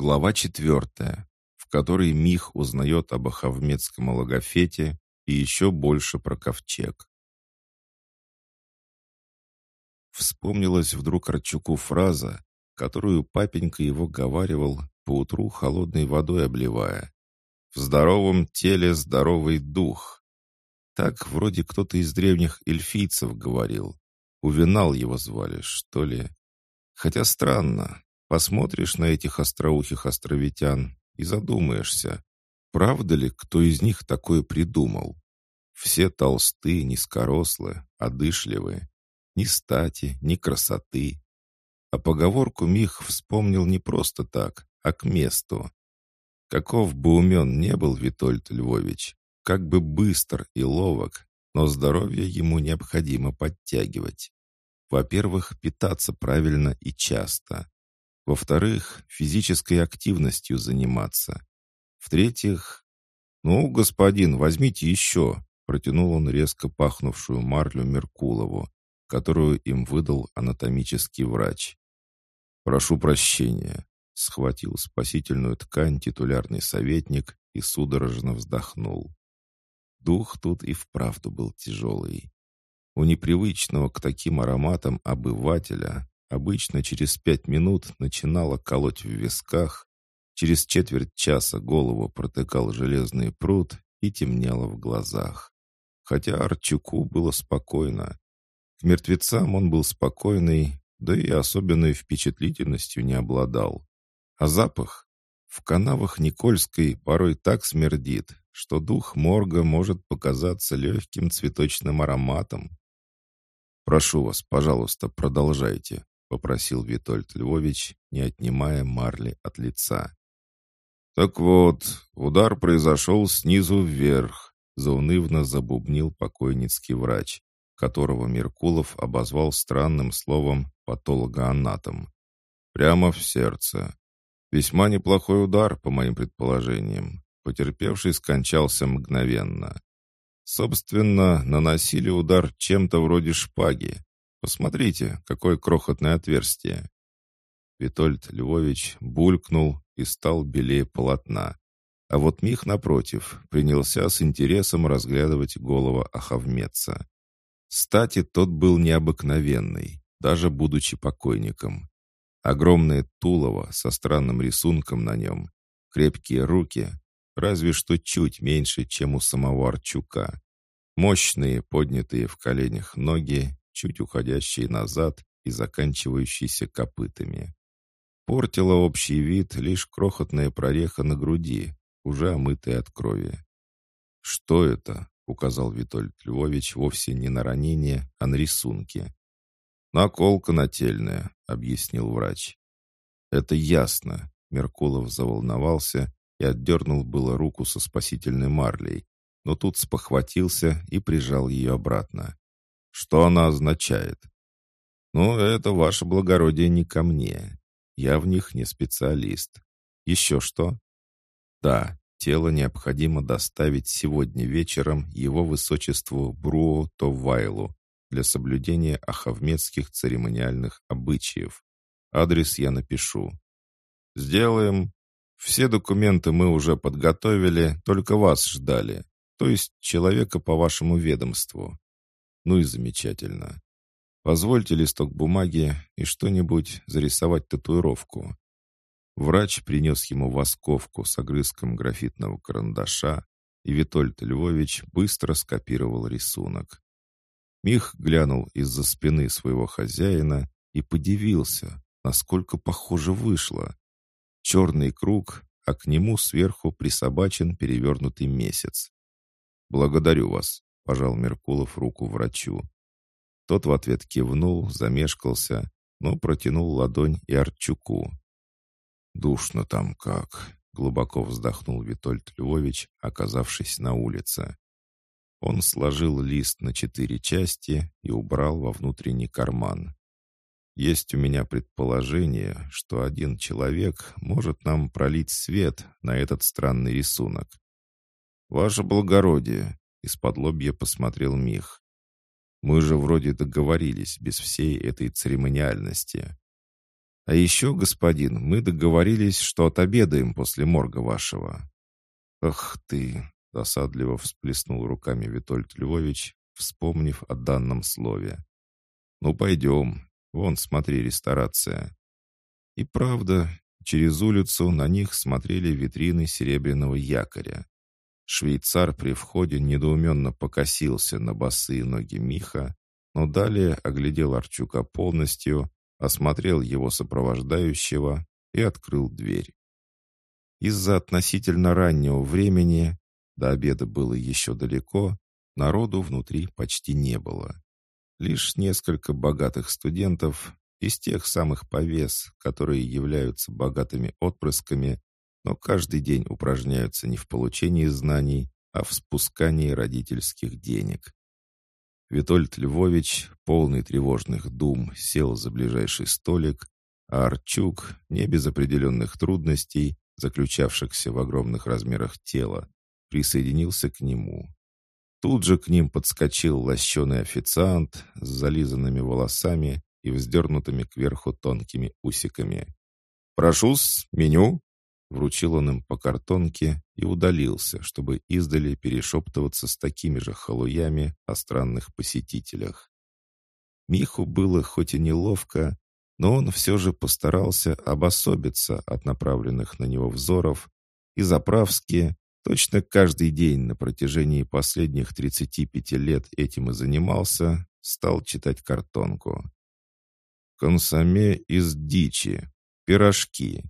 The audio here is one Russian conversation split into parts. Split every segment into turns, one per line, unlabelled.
Глава четвертая, в которой Мих узнает об Ахавмедском логофете и еще больше про ковчег. Вспомнилась вдруг Арчуку фраза, которую папенька его говаривал, поутру холодной водой обливая. «В здоровом теле здоровый дух». Так вроде кто-то из древних эльфийцев говорил. Увинал его звали, что ли. Хотя странно. Посмотришь на этих остроухих островитян и задумаешься, правда ли, кто из них такое придумал? Все толстые, низкорослые, одышливые. Ни стати, ни красоты. А поговорку Мих вспомнил не просто так, а к месту. Каков бы умен не был Витольд Львович, как бы быстр и ловок, но здоровье ему необходимо подтягивать. Во-первых, питаться правильно и часто. Во-вторых, физической активностью заниматься. В-третьих, «Ну, господин, возьмите еще», — протянул он резко пахнувшую марлю Меркулову, которую им выдал анатомический врач. «Прошу прощения», — схватил спасительную ткань титулярный советник и судорожно вздохнул. Дух тут и вправду был тяжелый. У непривычного к таким ароматам обывателя обычно через пять минут начинало колоть в висках, через четверть часа голову протыкал железный пруд и темнело в глазах. Хотя Арчуку было спокойно. К мертвецам он был спокойный, да и особенной впечатлительностью не обладал. А запах? В канавах Никольской порой так смердит, что дух морга может показаться легким цветочным ароматом. «Прошу вас, пожалуйста, продолжайте», — попросил Витольд Львович, не отнимая марли от лица. «Так вот, удар произошел снизу вверх», — заунывно забубнил покойницкий врач которого Меркулов обозвал странным словом «патологоанатом». Прямо в сердце. Весьма неплохой удар, по моим предположениям. Потерпевший скончался мгновенно. Собственно, наносили удар чем-то вроде шпаги. Посмотрите, какое крохотное отверстие. Витольд Львович булькнул и стал белее полотна. А вот Мих, напротив, принялся с интересом разглядывать голову Ахавмеца. Стати тот был необыкновенный, даже будучи покойником. Огромное тулово со странным рисунком на нем, крепкие руки, разве что чуть меньше, чем у самого Арчука. Мощные, поднятые в коленях ноги, чуть уходящие назад и заканчивающиеся копытами. Портила общий вид лишь крохотная прореха на груди, уже омытая от крови. Что это? указал Витольд Львович вовсе не на ранение, а на рисунки. «Наколка нательная», — объяснил врач. «Это ясно», — Меркулов заволновался и отдернул было руку со спасительной марлей, но тут спохватился и прижал ее обратно. «Что она означает?» «Ну, это ваше благородие не ко мне. Я в них не специалист. Еще что?» «Да, Тело необходимо доставить сегодня вечером его высочеству Бруо Товвайлу для соблюдения ахавмедских церемониальных обычаев. Адрес я напишу. Сделаем. Все документы мы уже подготовили, только вас ждали. То есть человека по вашему ведомству. Ну и замечательно. Позвольте листок бумаги и что-нибудь зарисовать татуировку. Врач принес ему восковку с огрызком графитного карандаша, и Витольд Львович быстро скопировал рисунок. Мих глянул из-за спины своего хозяина и подивился, насколько похоже вышло. Черный круг, а к нему сверху присобачен перевернутый месяц. «Благодарю вас», — пожал Меркулов руку врачу. Тот в ответ кивнул, замешкался, но протянул ладонь и Арчуку. «Душно там как!» — глубоко вздохнул Витольд Львович, оказавшись на улице. Он сложил лист на четыре части и убрал во внутренний карман. «Есть у меня предположение, что один человек может нам пролить свет на этот странный рисунок». «Ваше благородие!» — из-под лобья посмотрел Мих. «Мы же вроде договорились без всей этой церемониальности». А еще, господин, мы договорились, что отобедаем после морга вашего». «Ах ты!» — досадливо всплеснул руками Витольд Львович, вспомнив о данном слове. «Ну, пойдем. Вон, смотри, ресторация». И правда, через улицу на них смотрели витрины серебряного якоря. Швейцар при входе недоуменно покосился на босые ноги Миха, но далее оглядел Арчука полностью, осмотрел его сопровождающего и открыл дверь. Из-за относительно раннего времени, до обеда было еще далеко, народу внутри почти не было. Лишь несколько богатых студентов из тех самых повес, которые являются богатыми отпрысками, но каждый день упражняются не в получении знаний, а в спускании родительских денег. Витольд Львович, полный тревожных дум, сел за ближайший столик, а Арчук, не без определенных трудностей, заключавшихся в огромных размерах тела, присоединился к нему. Тут же к ним подскочил лощеный официант с зализанными волосами и вздернутыми кверху тонкими усиками. «Прошу-с, меню!» Вручил он им по картонке и удалился, чтобы издали перешептываться с такими же халуями о странных посетителях. Миху было хоть и неловко, но он все же постарался обособиться от направленных на него взоров и заправски, точно каждый день на протяжении последних 35 лет этим и занимался, стал читать картонку. «Консоме из дичи. Пирожки.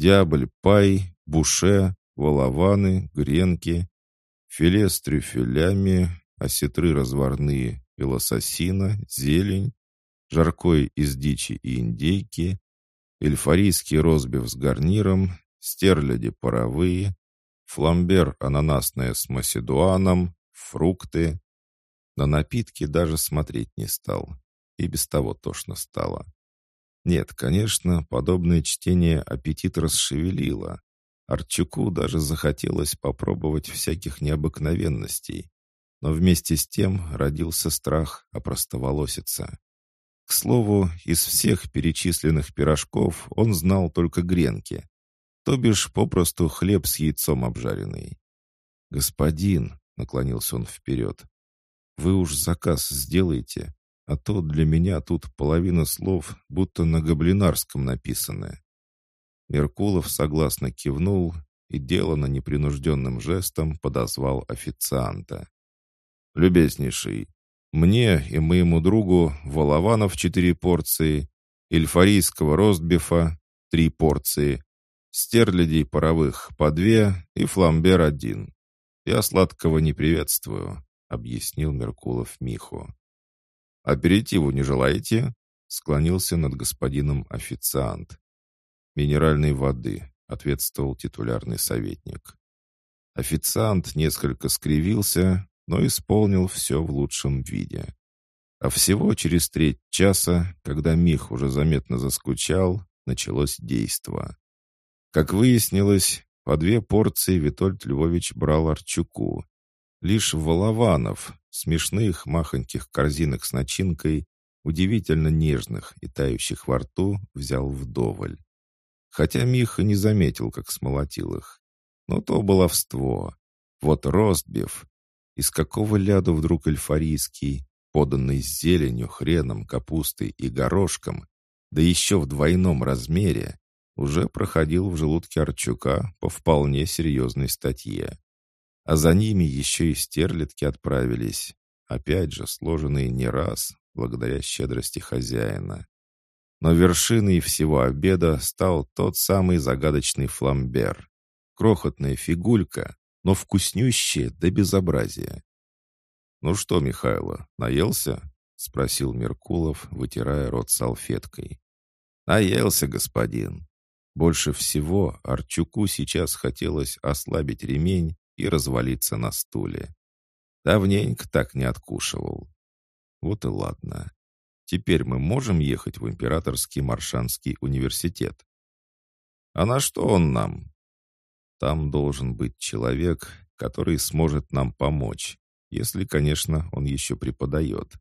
Дябль пай, буше, волованы, гренки, филе с трюфелями, осетры разварные и лососина, зелень, жаркое из дичи и индейки, эльфарийский розбив с гарниром, стерляди паровые, фламбер ананасное с маседуаном, фрукты. На напитки даже смотреть не стал, и без того тошно стало. Нет, конечно, подобное чтение аппетит расшевелило. Арчуку даже захотелось попробовать всяких необыкновенностей. Но вместе с тем родился страх опростоволоситься. К слову, из всех перечисленных пирожков он знал только гренки, то бишь попросту хлеб с яйцом обжаренный. «Господин», — наклонился он вперед, — «вы уж заказ сделайте, а то для меня тут половина слов будто на гоблинарском написаны». Меркулов согласно кивнул и делано непринужденным жестом подозвал официанта. «Любезнейший, мне и моему другу Волованов четыре порции, эльфарийского ростбифа три порции, стерлядей паровых по две и фламбер один. Я сладкого не приветствую», — объяснил Меркулов Миху. «Аперитиву не желаете?» — склонился над господином официант. «Минеральной воды», — ответствовал титулярный советник. Официант несколько скривился, но исполнил все в лучшем виде. А всего через треть часа, когда Мих уже заметно заскучал, началось действо. Как выяснилось, по две порции Витольд Львович брал Арчуку, Лишь Волованов, смешных махоньких корзинок с начинкой, удивительно нежных и тающих во рту, взял вдоволь. Хотя Миха не заметил, как смолотил их. Но то баловство. Вот ростбиф. Из какого ляду вдруг эльфарийский, поданный с зеленью, хреном, капустой и горошком, да еще в двойном размере, уже проходил в желудке Арчука по вполне серьезной статье. А за ними еще и стерлитки отправились, опять же сложенные не раз, благодаря щедрости хозяина. Но вершиной всего обеда стал тот самый загадочный фламбер. Крохотная фигулька, но вкуснющая до безобразия. «Ну что, Михайло, наелся?» — спросил Меркулов, вытирая рот салфеткой. «Наелся, господин». Больше всего Арчуку сейчас хотелось ослабить ремень и развалиться на стуле. Давненько так не откушивал. Вот и ладно. Теперь мы можем ехать в Императорский Маршанский университет. А на что он нам? Там должен быть человек, который сможет нам помочь, если, конечно, он еще преподает.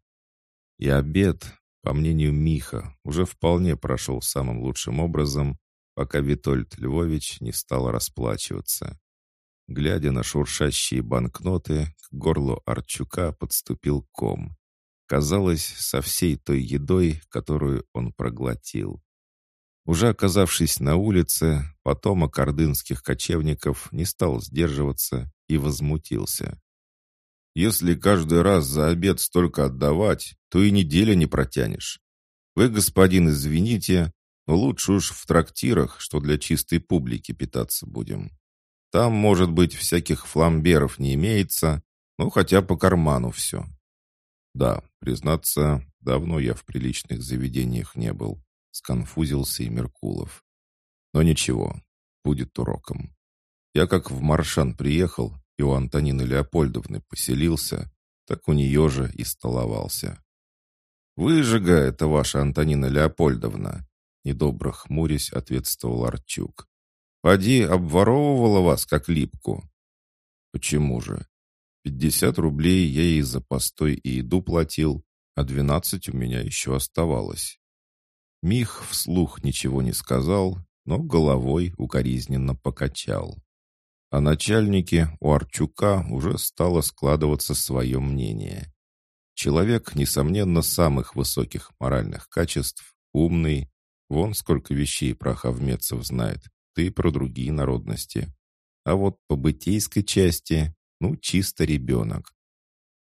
И обед, по мнению Миха, уже вполне прошел самым лучшим образом, пока Витольд Львович не стал расплачиваться. Глядя на шуршащие банкноты, к горлу Арчука подступил ком. Казалось, со всей той едой, которую он проглотил. Уже оказавшись на улице, потомок ордынских кочевников не стал сдерживаться и возмутился. «Если каждый раз за обед столько отдавать, то и неделя не протянешь. Вы, господин, извините, но лучше уж в трактирах, что для чистой публики питаться будем. Там, может быть, всяких фламберов не имеется, но хотя по карману все». «Да, признаться, давно я в приличных заведениях не был сконфузился и Меркулов. Но ничего, будет уроком. Я как в Маршан приехал и у Антонины Леопольдовны поселился, так у нее же и столовался. «Выжига это ваша Антонина Леопольдовна», недобро хмурясь ответствовал Арчук. «Поди обворовывала вас, как липку». «Почему же? Пятьдесят рублей я ей за постой и еду платил, а двенадцать у меня еще оставалось. Мих вслух ничего не сказал, но головой укоризненно покачал. О начальнике у Арчука уже стало складываться свое мнение. Человек, несомненно, самых высоких моральных качеств, умный, вон сколько вещей про хавмецев знает, ты про другие народности. А вот по бытейской части, ну, чисто ребенок.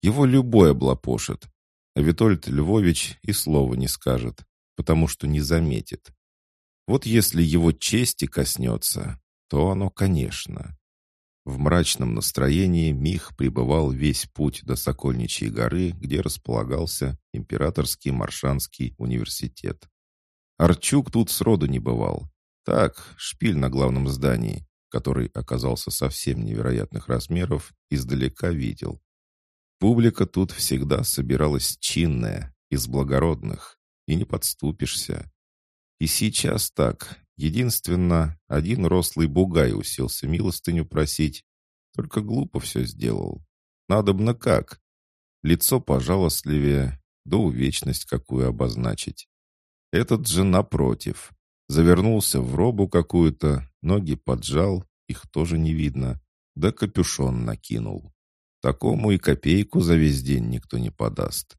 Его любой облапошит, а Витольд Львович и слова не скажет, потому что не заметит. Вот если его чести коснется, то оно, конечно. В мрачном настроении Мих пребывал весь путь до Сокольничьей горы, где располагался Императорский Маршанский университет. Арчук тут сроду не бывал. Так, шпиль на главном здании, который оказался совсем невероятных размеров, издалека видел. Публика тут всегда собиралась чинная, из благородных и не подступишься. И сейчас так. Единственно, один рослый бугай уселся милостыню просить. Только глупо все сделал. Надобно как? Лицо пожалостливее, да увечность какую обозначить. Этот же напротив. Завернулся в робу какую-то, ноги поджал, их тоже не видно, да капюшон накинул. Такому и копейку за весь день никто не подаст.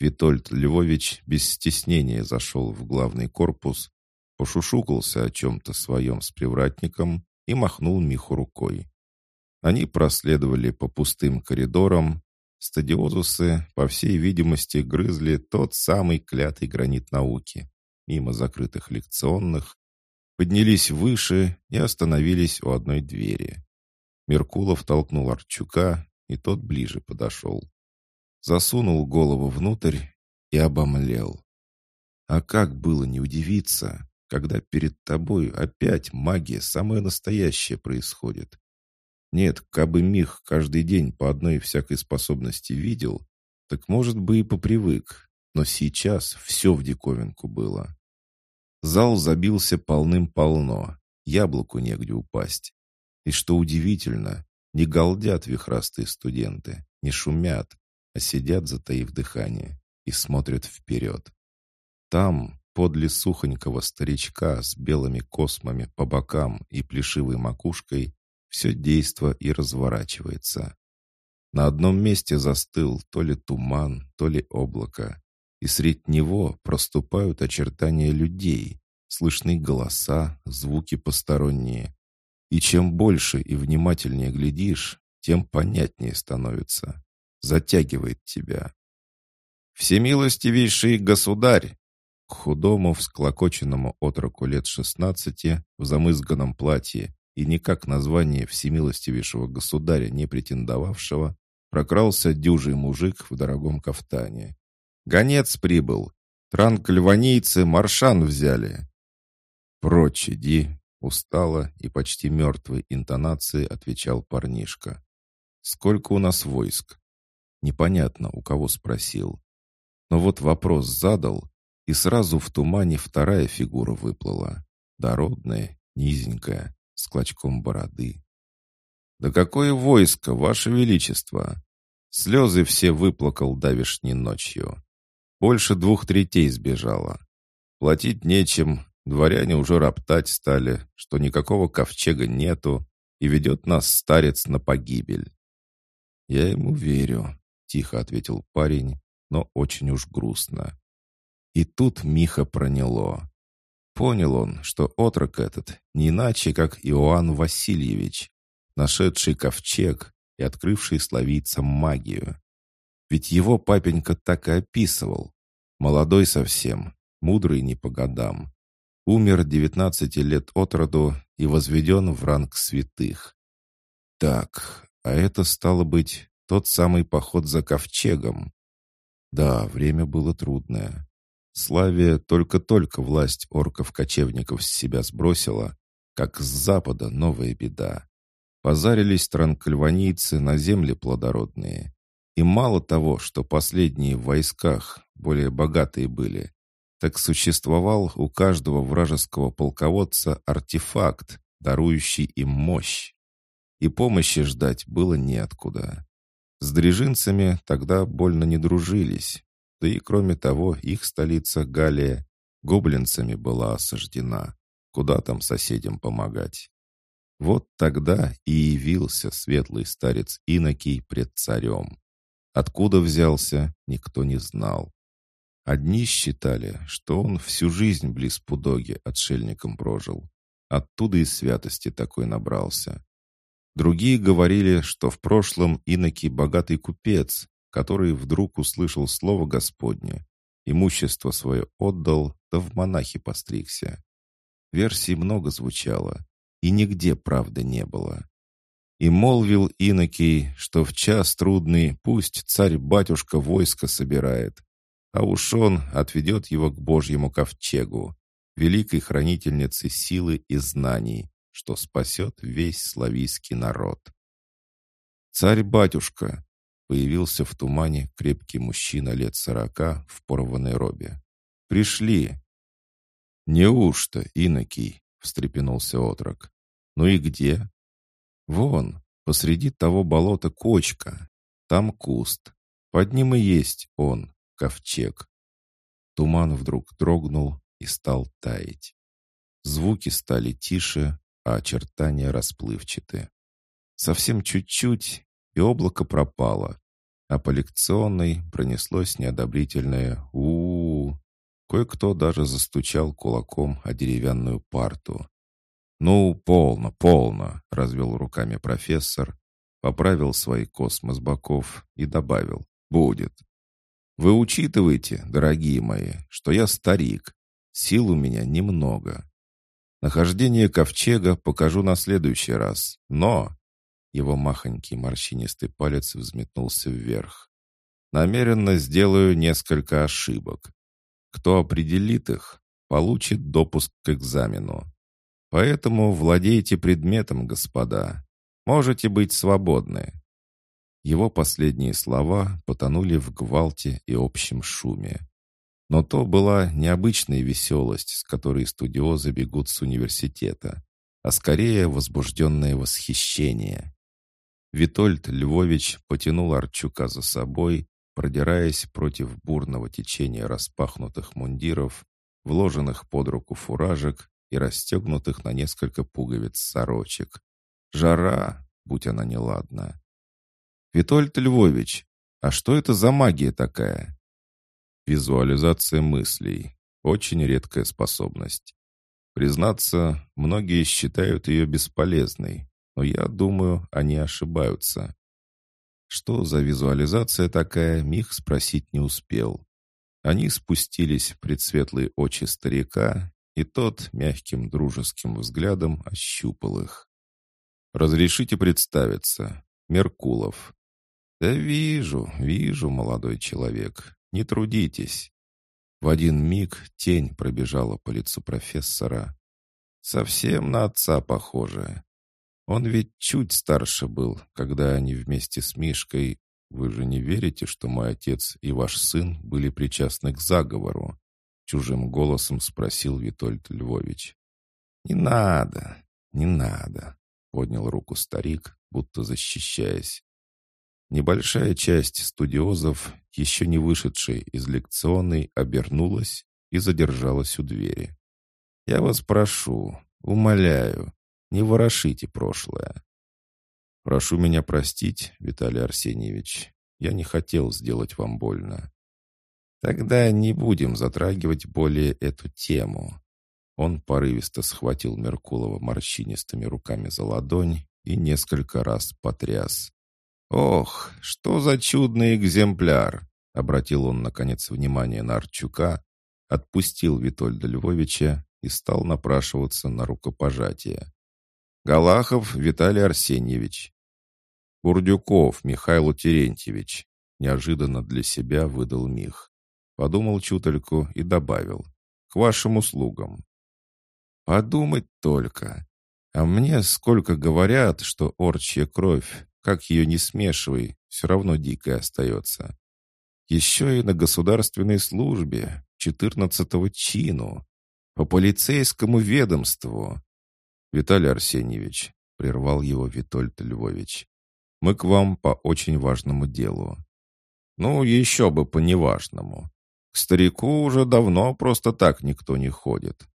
Витольд Львович без стеснения зашел в главный корпус, пошушукался о чем-то своем с привратником и махнул Миху рукой. Они проследовали по пустым коридорам. Стадиозусы, по всей видимости, грызли тот самый клятый гранит науки, мимо закрытых лекционных, поднялись выше и остановились у одной двери. Меркулов толкнул Арчука, и тот ближе подошел засунул голову внутрь и обомлел. А как было не удивиться, когда перед тобой опять магия самая настоящая происходит? Нет, кабы Мих каждый день по одной всякой способности видел, так, может бы, и попривык, но сейчас все в диковинку было. Зал забился полным-полно, яблоку негде упасть. И что удивительно, не галдят вихрастые студенты, не шумят, а сидят, затаив дыхание, и смотрят вперед. Там, подле сухонького старичка с белыми космами по бокам и плешивой макушкой, все действо и разворачивается. На одном месте застыл то ли туман, то ли облако, и средь него проступают очертания людей, слышны голоса, звуки посторонние. И чем больше и внимательнее глядишь, тем понятнее становится затягивает тебя. «Всемилостивейший государь!» К худому, всклокоченному отроку лет шестнадцати в замызганном платье и никак название всемилостивейшего государя не претендовавшего, прокрался дюжий мужик в дорогом кафтане. «Гонец прибыл! Транкльванийцы маршан взяли!» «Прочь иди!» — устало и почти мертвой интонацией отвечал парнишка. «Сколько у нас войск?» Непонятно, у кого спросил. Но вот вопрос задал, и сразу в тумане вторая фигура выплыла. Дородная, низенькая, с клочком бороды. «Да какое войско, ваше величество!» Слезы все выплакал давишней ночью. Больше двух третей сбежало. Платить нечем, дворяне уже роптать стали, что никакого ковчега нету, и ведет нас старец на погибель. «Я ему верю», — тихо ответил парень, но очень уж грустно. И тут Миха проняло. Понял он, что отрок этот не иначе, как Иоанн Васильевич, нашедший ковчег и открывший славийцам магию. Ведь его папенька так и описывал. Молодой совсем, мудрый не по годам. Умер девятнадцати лет от роду и возведен в ранг святых. Так, а это стало быть тот самый поход за ковчегом. Да, время было трудное. Славия только-только власть орков-кочевников с себя сбросила, как с запада новая беда. Позарились транкальванийцы на земли плодородные. И мало того, что последние в войсках, более богатые были, так существовал у каждого вражеского полководца артефакт, дарующий им мощь. И помощи ждать было неоткуда. С дрежинцами тогда больно не дружились, да и кроме того, их столица Галия гоблинцами была осаждена. Куда там соседям помогать? Вот тогда и явился светлый старец Инокий пред царем. Откуда взялся, никто не знал. Одни считали, что он всю жизнь близ Пудоги отшельником прожил. Оттуда и святости такой набрался. Другие говорили, что в прошлом Инокий богатый купец, который вдруг услышал слово Господне, имущество свое отдал, да в монахи постригся. Версий много звучало, и нигде правды не было. И молвил Инокий, что в час трудный пусть царь-батюшка войско собирает, а уж он отведет его к Божьему ковчегу, великой хранительнице силы и знаний, что спасет весь славийский народ. «Царь-батюшка!» — появился в тумане крепкий мужчина лет сорока в порванной робе. «Пришли!» «Неужто, инокий?» — встрепенулся отрок. «Ну и где?» «Вон, посреди того болота кочка. Там куст. Под ним и есть он, ковчег». Туман вдруг дрогнул и стал таять. Звуки стали тише, а очертания расплывчаты. Совсем чуть-чуть, и облако пропало, а по лекционной пронеслось неодобрительное у, -у, -у. Кое-кто даже застучал кулаком о деревянную парту. «Ну, полно, полно!» — развел руками профессор, поправил свои космос боков и добавил. «Будет. Вы учитываете, дорогие мои, что я старик, сил у меня немного. Нахождение ковчега покажу на следующий раз. Но...» Его махонький морщинистый палец взметнулся вверх. «Намеренно сделаю несколько ошибок. Кто определит их, получит допуск к экзамену. Поэтому владейте предметом, господа. Можете быть свободны». Его последние слова потонули в гвалте и общем шуме. Но то была необычная веселость, с которой студиозы бегут с университета, а скорее возбужденное восхищение. Витольд Львович потянул Арчука за собой, продираясь против бурного течения распахнутых мундиров, вложенных под руку фуражек и расстегнутых на несколько пуговиц сорочек. Жара, будь она неладна. «Витольд Львович, а что это за магия такая?» Визуализация мыслей. Очень редкая способность. Признаться, многие считают ее бесполезной, но я думаю, они ошибаются. Что за визуализация такая, Мих спросить не успел. Они спустились пред светлые очи старика, и тот мягким дружеским взглядом ощупал их. «Разрешите представиться. Меркулов». «Да вижу, вижу, молодой человек. Не трудитесь». В один миг тень пробежала по лицу профессора. Совсем на отца похоже. Он ведь чуть старше был, когда они вместе с Мишкой... Вы же не верите, что мой отец и ваш сын были причастны к заговору? Чужим голосом спросил Витольд Львович. «Не надо, не надо», — поднял руку старик, будто защищаясь. Небольшая часть студиозов, еще не вышедшая из лекционной, обернулась и задержалась у двери. «Я вас прошу, умоляю, не ворошите прошлое». «Прошу меня простить, Виталий Арсеньевич. Я не хотел сделать вам больно». «Тогда не будем затрагивать более эту тему». Он порывисто схватил Меркулова морщинистыми руками за ладонь и несколько раз потряс. «Ох, что за чудный экземпляр!» Обратил он, наконец, внимание на Арчука, отпустил Витольда Львовича и стал напрашиваться на рукопожатие. «Галахов Виталий Арсеньевич». «Бурдюков Михаил Терентьевич», неожиданно для себя выдал Мих. Подумал чутольку и добавил. «К вашим услугам». «Подумать только. А мне сколько говорят, что орчья кровь как ее не смешивай, все равно дикой остается. Еще и на государственной службе, четырнадцатого чину, по полицейскому ведомству. Виталий Арсеньевич, прервал его Витольд Львович, мы к вам по очень важному делу. Ну, еще бы по неважному. К старику уже давно просто так никто не ходит.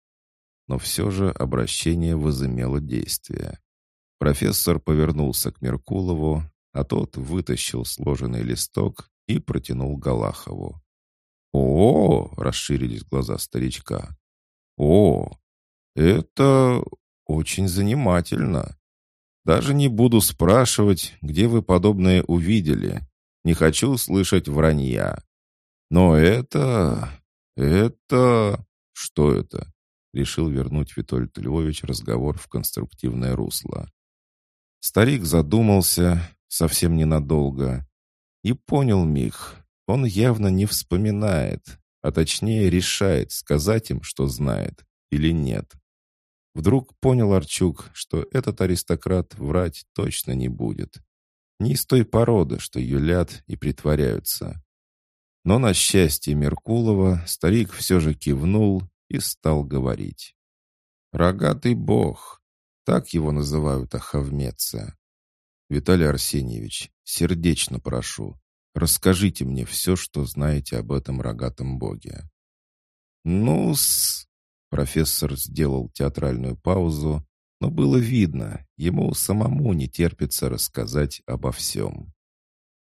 Но все же обращение возымело действие. Профессор повернулся к Меркулову, а тот вытащил сложенный листок и протянул Галахову. «О!» — расширились глаза старичка. «О! Это очень занимательно. Даже не буду спрашивать, где вы подобное увидели. Не хочу слышать вранья. Но это... это... Что это?» Решил вернуть Витольд Львович разговор в конструктивное русло. Старик задумался совсем ненадолго и понял Мих. Он явно не вспоминает, а точнее решает, сказать им, что знает, или нет. Вдруг понял Арчук, что этот аристократ врать точно не будет. Не из той породы, что юлят и притворяются. Но на счастье Меркулова старик все же кивнул и стал говорить. «Рогатый бог, так его называют Ахавмеца. Виталий Арсеньевич, сердечно прошу, расскажите мне все, что знаете об этом рогатом боге. Ну-с... Профессор сделал театральную паузу, но было видно, ему самому не терпится рассказать обо всем.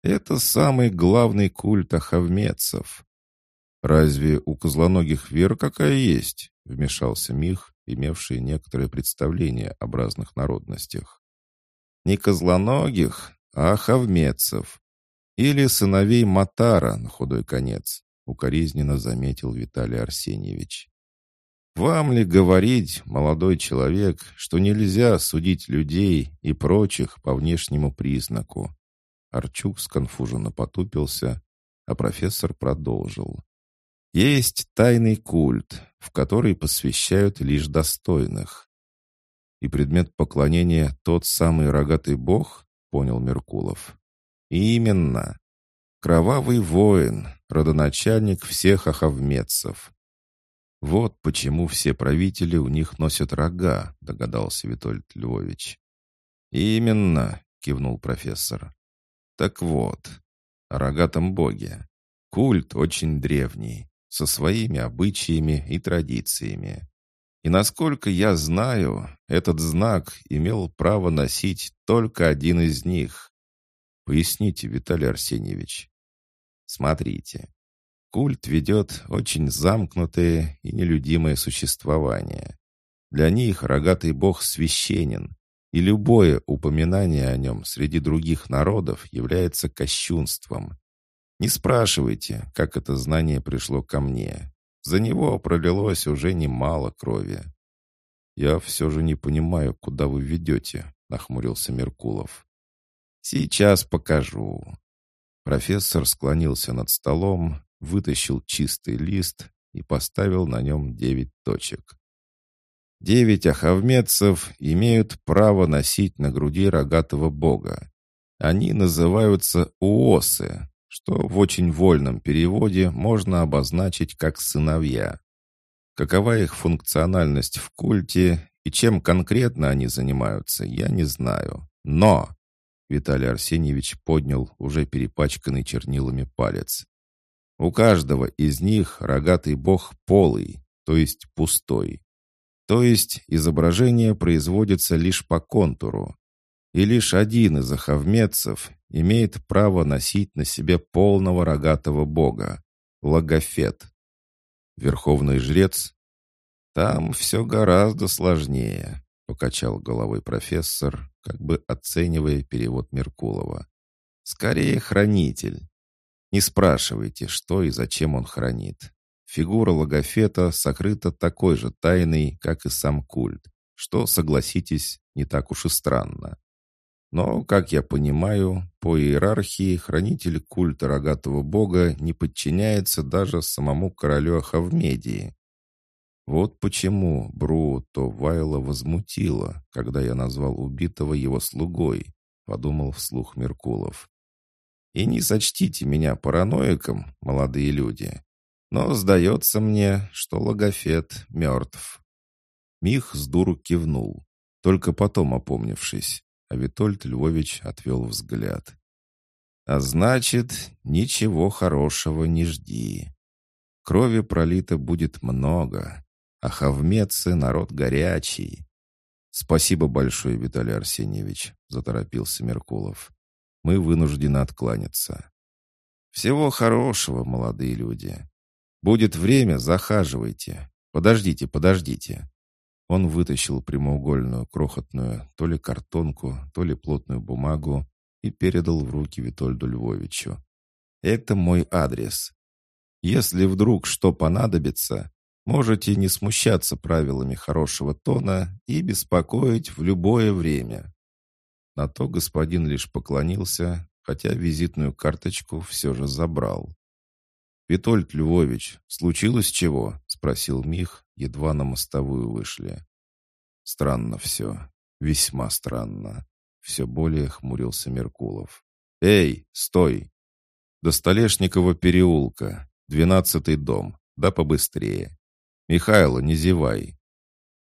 Это самый главный культ ахавмецев. Разве у козлоногих вера какая есть? Вмешался Мих, имевший некоторое представление об разных народностях. Не козлоногих, а хавмецев. Или сыновей Матара на худой конец, укоризненно заметил Виталий Арсеньевич. Вам ли говорить, молодой человек, что нельзя судить людей и прочих по внешнему признаку? Арчук сконфуженно потупился, а профессор продолжил. Есть тайный культ, в который посвящают лишь достойных. И предмет поклонения тот самый рогатый бог, понял Меркулов. Именно. Кровавый воин, родоначальник всех ахавмедцев. Вот почему все правители у них носят рога, догадался Витольд Львович. Именно, кивнул профессор. Так вот, о рогатом боге. Культ очень древний со своими обычаями и традициями. И насколько я знаю, этот знак имел право носить только один из них. Поясните, Виталий Арсеньевич. Смотрите. Культ ведет очень замкнутое и нелюдимое существование. Для них рогатый бог священен, и любое упоминание о нем среди других народов является кощунством. Не спрашивайте, как это знание пришло ко мне. За него пролилось уже немало крови. «Я все же не понимаю, куда вы ведете», — нахмурился Меркулов. «Сейчас покажу». Профессор склонился над столом, вытащил чистый лист и поставил на нем девять точек. Девять ахавмедцев имеют право носить на груди рогатого бога. Они называются уосы, что в очень вольном переводе можно обозначить как «сыновья». Какова их функциональность в культе и чем конкретно они занимаются, я не знаю. Но Виталий Арсеньевич поднял уже перепачканный чернилами палец. У каждого из них рогатый бог полый, то есть пустой. То есть изображение производится лишь по контуру. И лишь один из ахавмедцев имеет право носить на себе полного рогатого бога — логофет. Верховный жрец? Там все гораздо сложнее, — покачал головой профессор, как бы оценивая перевод Меркулова. Скорее, хранитель. Не спрашивайте, что и зачем он хранит. Фигура логофета сокрыта такой же тайной, как и сам культ, что, согласитесь, не так уж и странно. Но, как я понимаю, по иерархии хранитель культа рогатого бога не подчиняется даже самому королю Ахавмедии. Вот почему Бру то Вайла возмутила, когда я назвал убитого его слугой, подумал вслух Меркулов. И не сочтите меня параноиком, молодые люди, но сдается мне, что логофет мертв. Мих с дуру кивнул, только потом опомнившись, а Витольд Львович отвел взгляд. «А значит, ничего хорошего не жди. Крови пролито будет много, а хавмецы — народ горячий». «Спасибо большое, Виталий Арсеньевич», — заторопился Меркулов. «Мы вынуждены откланяться». «Всего хорошего, молодые люди. Будет время, захаживайте. Подождите, подождите». Он вытащил прямоугольную, крохотную, то ли картонку, то ли плотную бумагу и передал в руки Витольду Львовичу. «Это мой адрес. Если вдруг что понадобится, можете не смущаться правилами хорошего тона и беспокоить в любое время». На то господин лишь поклонился, хотя визитную карточку все же забрал. «Витольд Львович, случилось чего?» — спросил Мих, едва на мостовую вышли. «Странно все. Весьма странно». Все более хмурился Меркулов. «Эй, стой! До Столешникова переулка, двенадцатый дом, да побыстрее. Михайло, не зевай!»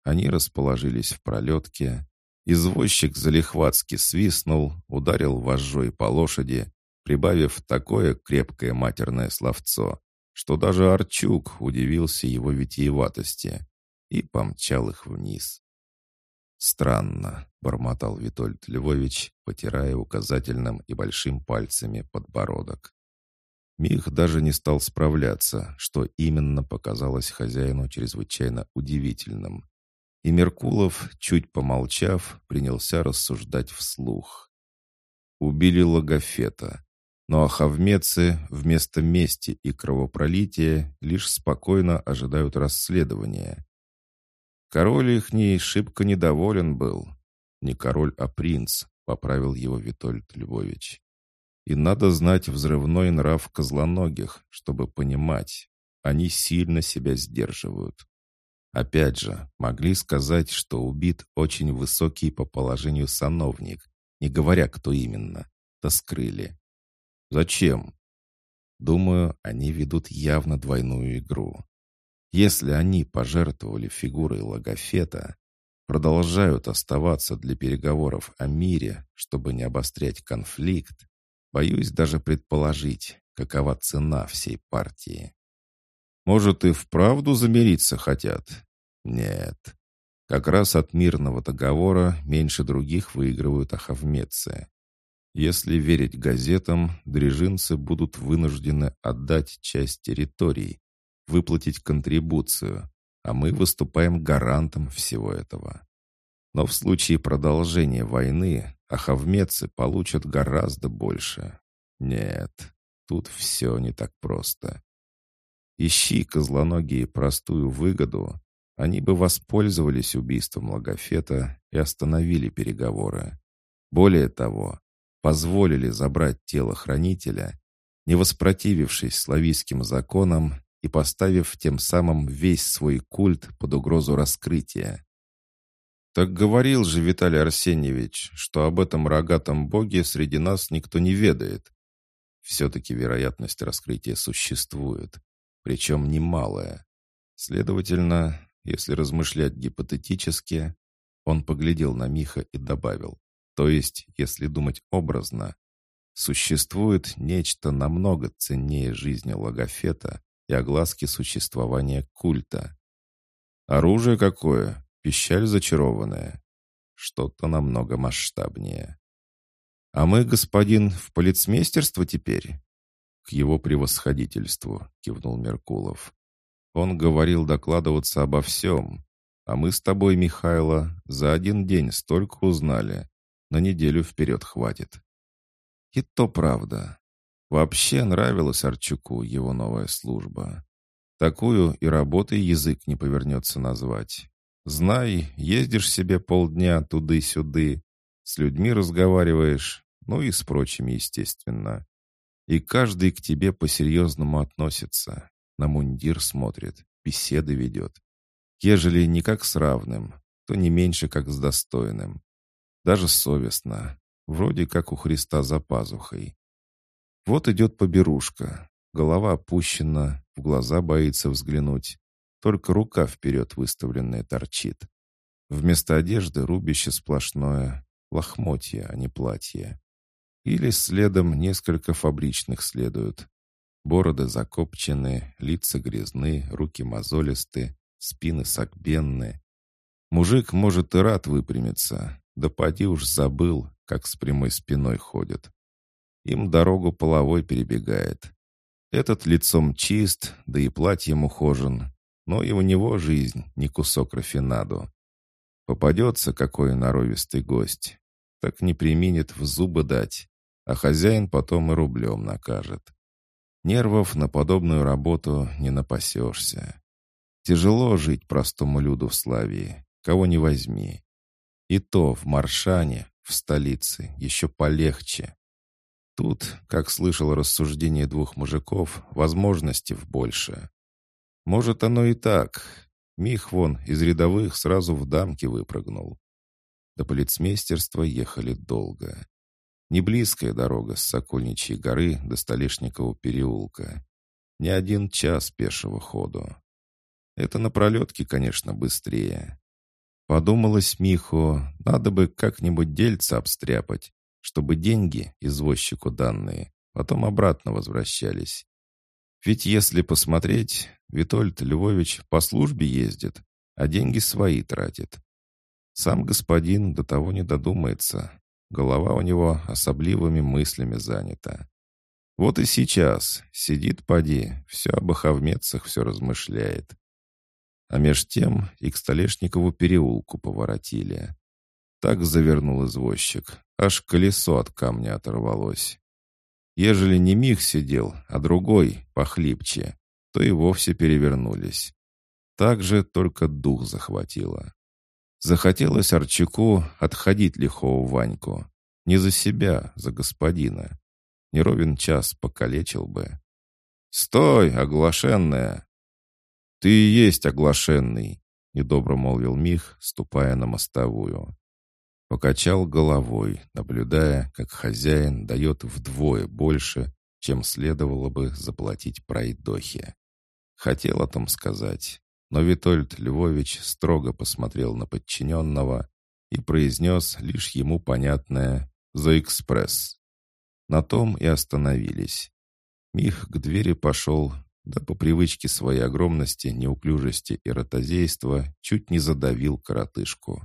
Они расположились в пролетке. Извозчик залихватски свистнул, ударил вожжой по лошади, прибавив такое крепкое матерное словцо, что даже Арчук удивился его витиеватости и помчал их вниз. «Странно», — бормотал Витольд Львович, потирая указательным и большим пальцами подбородок. Мих даже не стал справляться, что именно показалось хозяину чрезвычайно удивительным. И Меркулов, чуть помолчав, принялся рассуждать вслух. Убили логофета, но ахавмецы вместо мести и кровопролития лишь спокойно ожидают расследования. Король их не шибко недоволен был. Не король, а принц, поправил его Витольд Львович. И надо знать взрывной нрав козлоногих, чтобы понимать, они сильно себя сдерживают. Опять же, могли сказать, что убит очень высокий по положению сановник, не говоря, кто именно, то скрыли. Зачем? Думаю, они ведут явно двойную игру. Если они пожертвовали фигурой логофета, продолжают оставаться для переговоров о мире, чтобы не обострять конфликт, боюсь даже предположить, какова цена всей партии. Может, и вправду замириться хотят? Нет. Как раз от мирного договора меньше других выигрывают ахавмецы. Если верить газетам, дрежинцы будут вынуждены отдать часть территорий, выплатить контрибуцию, а мы выступаем гарантом всего этого. Но в случае продолжения войны ахавмецы получат гораздо больше. Нет, тут все не так просто. Ищи козлоногие простую выгоду, они бы воспользовались убийством Логофета и остановили переговоры. Более того, позволили забрать тело хранителя, не воспротивившись славийским законам и поставив тем самым весь свой культ под угрозу раскрытия. «Так говорил же Виталий Арсеньевич, что об этом рогатом боге среди нас никто не ведает. Все-таки вероятность раскрытия существует, причем немалая. Следовательно, если размышлять гипотетически, он поглядел на Миха и добавил. То есть, если думать образно, существует нечто намного ценнее жизни логофета и огласки существования культа. Оружие какое? Пищаль зачарованная. Что-то намного масштабнее. «А мы, господин, в полицмейстерство теперь?» «К его превосходительству», — кивнул Меркулов. «Он говорил докладываться обо всем, а мы с тобой, Михайло, за один день столько узнали. На неделю вперед хватит». И то правда. Вообще нравилась Арчуку его новая служба. Такую и работой язык не повернется назвать. Знай, ездишь себе полдня туды-сюды, с людьми разговариваешь, ну и с прочими, естественно. И каждый к тебе по-серьезному относится, на мундир смотрит, беседы ведет. Ежели не как с равным, то не меньше как с достойным. Даже совестно, вроде как у Христа за пазухой. Вот идет поберушка, голова опущена, в глаза боится взглянуть, только рука вперед выставленная торчит. Вместо одежды рубище сплошное, лохмотье, а не платье. Или следом несколько фабричных следуют. Бороды закопчены, лица грязны, руки мозолисты, спины согбенны. Мужик может и рад выпрямиться, да поди уж забыл, как с прямой спиной ходит. Им дорогу половой перебегает. Этот лицом чист, да и платьем ухожен, но и у него жизнь не кусок рафинаду. Попадется какой норовистый гость, так не применит в зубы дать, а хозяин потом и рублем накажет. Нервов на подобную работу не напасешься. Тяжело жить простому люду в Славии, кого не возьми. И то в Маршане, в столице, еще полегче. Тут, как слышал рассуждение двух мужиков, возможностей больше. Может, оно и так. Мих вон из рядовых сразу в дамки выпрыгнул. До полицмейстерства ехали долго. Не близкая дорога с Сокольничьей горы до Столешникового переулка. Не один час пешего ходу. Это на пролетке, конечно, быстрее. Подумалось Миху, надо бы как-нибудь дельца обстряпать, чтобы деньги, извозчику данные, потом обратно возвращались. Ведь если посмотреть, Витольд Львович по службе ездит, а деньги свои тратит. Сам господин до того не додумается. Голова у него особливыми мыслями занята. Вот и сейчас сидит поди, все об оховмецах все размышляет. А меж тем и к Столешникову переулку поворотили. Так завернул извозчик, аж колесо от камня оторвалось. Ежели не миг сидел, а другой, похлипче, то и вовсе перевернулись. Так же только дух захватило. Захотелось Арчаку отходить лихого Ваньку. Не за себя, за господина. Неровен час покалечил бы. «Стой, оглашенная!» «Ты и есть оглашенный», — недобро молвил Мих, ступая на мостовую. Покачал головой, наблюдая, как хозяин дает вдвое больше, чем следовало бы заплатить пройдохе. Хотел о том сказать, но Витольд Львович строго посмотрел на подчиненного и произнес лишь ему понятное «За экспресс». На том и остановились. Мих к двери пошел, да по привычке своей огромности, неуклюжести и ротозейства чуть не задавил коротышку.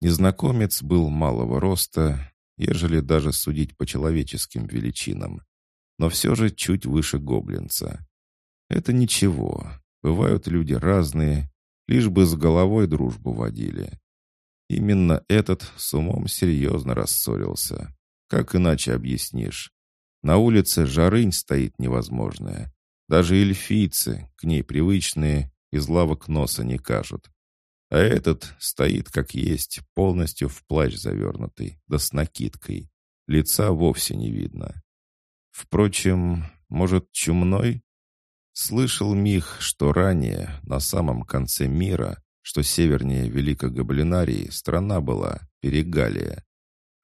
Незнакомец был малого роста, ежели даже судить по человеческим величинам, но все же чуть выше гоблинца. Это ничего, бывают люди разные, лишь бы с головой дружбу водили. Именно этот с умом серьезно рассорился. Как иначе объяснишь? На улице жарынь стоит невозможная. Даже эльфийцы, к ней привычные, из лавок носа не кажут. А этот стоит как есть, полностью в плащ завернутый, да с накидкой. Лица вовсе не видно. Впрочем, может, чумной? Слышал Мих, что ранее, на самом конце мира, что севернее Великогаблинарии, страна была, Перегалия.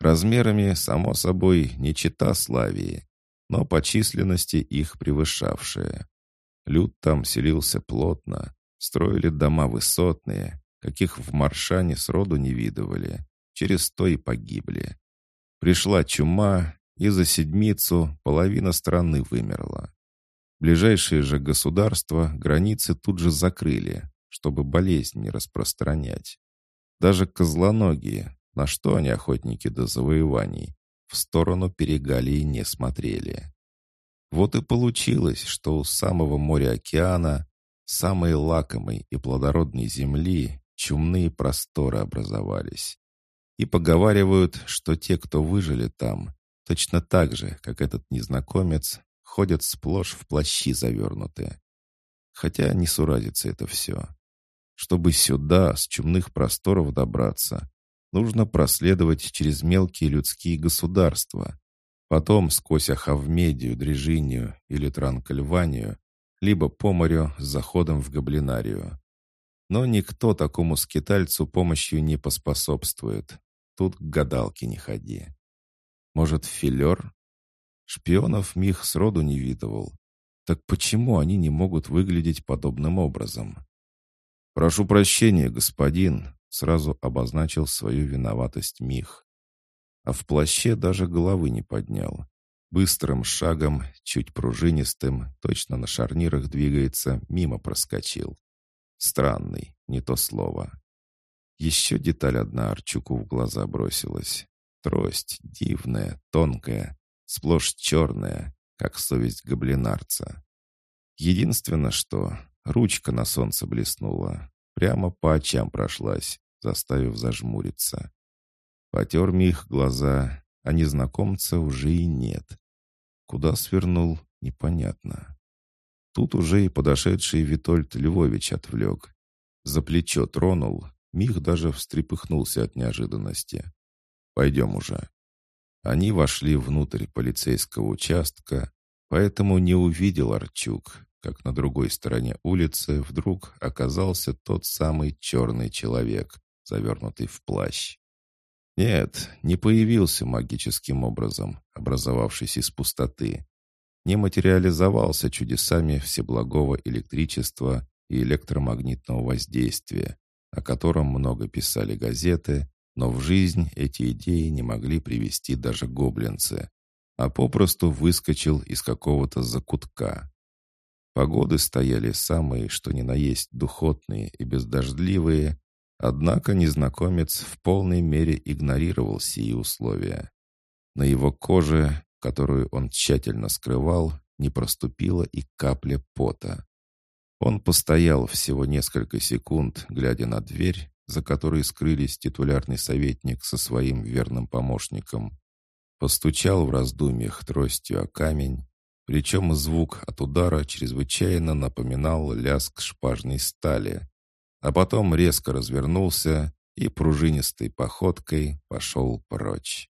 Размерами, само собой, не чита Славии, но по численности их превышавшая. Люд там селился плотно, строили дома высотные, каких в Маршане сроду не видывали. через то и погибли. Пришла чума, и за седмицу половина страны вымерла. Ближайшие же государства границы тут же закрыли, чтобы болезнь не распространять. Даже козлоногие, на что они охотники до завоеваний, в сторону перегалии не смотрели. Вот и получилось, что у самого моря-океана, самой лакомой и плодородной земли, чумные просторы образовались. И поговаривают, что те, кто выжили там, точно так же, как этот незнакомец, ходят сплошь в плащи завернутые. Хотя не суразится это все. Чтобы сюда, с чумных просторов добраться, нужно проследовать через мелкие людские государства, потом сквозь Ахавмедию, Дрежинию или Транкальванию, либо по морю с заходом в Габлинарию. Но никто такому скитальцу помощью не поспособствует. Тут к гадалке не ходи. Может, филер? Шпионов Мих сроду не видывал. Так почему они не могут выглядеть подобным образом? «Прошу прощения, господин», — сразу обозначил свою виноватость Мих. А в плаще даже головы не поднял. Быстрым шагом, чуть пружинистым, точно на шарнирах двигается, мимо проскочил. Странный, не то слово. Еще деталь одна Арчуку в глаза бросилась. Трость дивная, тонкая, сплошь черная, как совесть гоблинарца. Единственное, что Ручка на солнце блеснула. Прямо по очам прошлась, заставив зажмуриться. Потер Мих глаза, а незнакомца уже и нет. Куда свернул, непонятно. Тут уже и подошедший Витольд Львович отвлек. За плечо тронул, Мих даже встрепыхнулся от неожиданности. «Пойдем уже». Они вошли внутрь полицейского участка, поэтому не увидел Арчук, как на другой стороне улицы вдруг оказался тот самый черный человек, завернутый в плащ. Нет, не появился магическим образом, образовавшись из пустоты. Не материализовался чудесами всеблагого электричества и электромагнитного воздействия, о котором много писали газеты, но в жизнь эти идеи не могли привести даже гоблинцы, а попросту выскочил из какого-то закутка. Погоды стояли самые, что ни на есть, духотные и бездождливые, однако незнакомец в полной мере игнорировал сии условия. На его коже, которую он тщательно скрывал, не проступила и капля пота. Он постоял всего несколько секунд, глядя на дверь, за которой скрылись титулярный советник со своим верным помощником, постучал в раздумьях тростью о камень, причем звук от удара чрезвычайно напоминал лязг шпажной стали. А потом резко развернулся и пружинистой походкой пошел прочь.